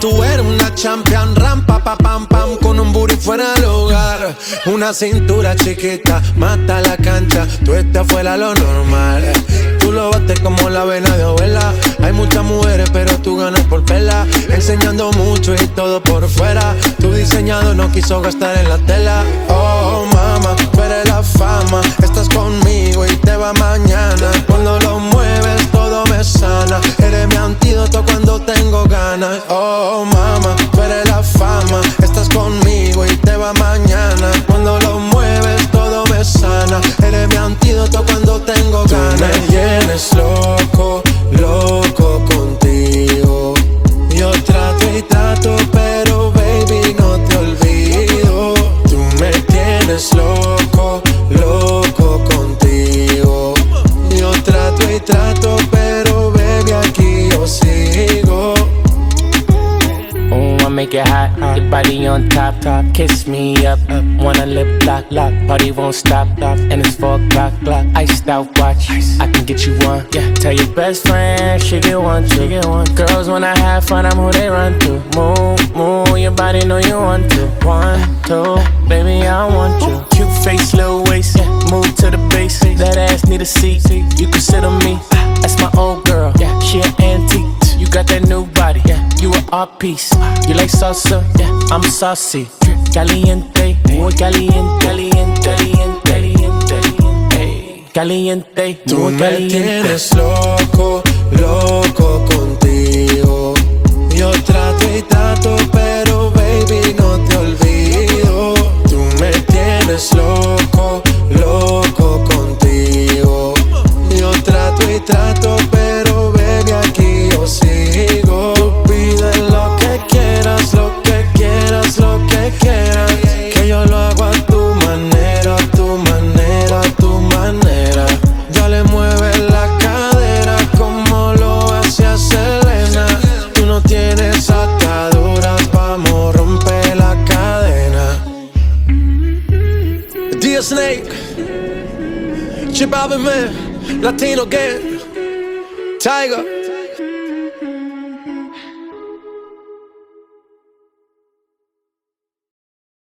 tú eres una champion, rampa, pa, pam, pam, con un booty fuera del hogar. Una cintura chiquita, mata la cancha, tú estás fuera lo normal. Tú lo bates como la vena de abuela. Hay muchas mujeres, pero tú ganas por pela. Enseñando mucho y todo por fuera. Tu diseñado no quiso gastar en la tela. Oh, mama, tú eres la fama. Estás conmigo y Oh, mama, tú eres la fama. Estás conmigo y te va mañana. Cuando lo mueves, todo me sana. Eres mi antídoto cuando tengo ganas. Tú me tienes loco, loco contigo. Yo trato y trato, pero baby no te olvido. Tú me tienes loco, loco contigo. Yo trato y trato, make it hot. Your body on top, top. Kiss me up, up. Wanna lip lock, lock. Party won't stop, stop. And it's four o'clock, clock. Iced out watch. I can get you one. Yeah. Tell your best friend she get one, she get one. Girls when I have fun, I'm who they run to. Move, move. Your body know you want to. One, two, baby I want you. Cute face, little waist. Yeah. Move to the base. That ass need a seat. You can sit on me. Art piece. You like salsa, yeah. I'm saucy. Caliente, muy caliente, caliente, caliente, caliente, caliente, Tú muy me tienes loco, loco contigo. Yo trato y trato, pero baby no te olvido. Tú me tienes loco, loco contigo. Yo trato y trato, She probably man, Latino gang, Tiger.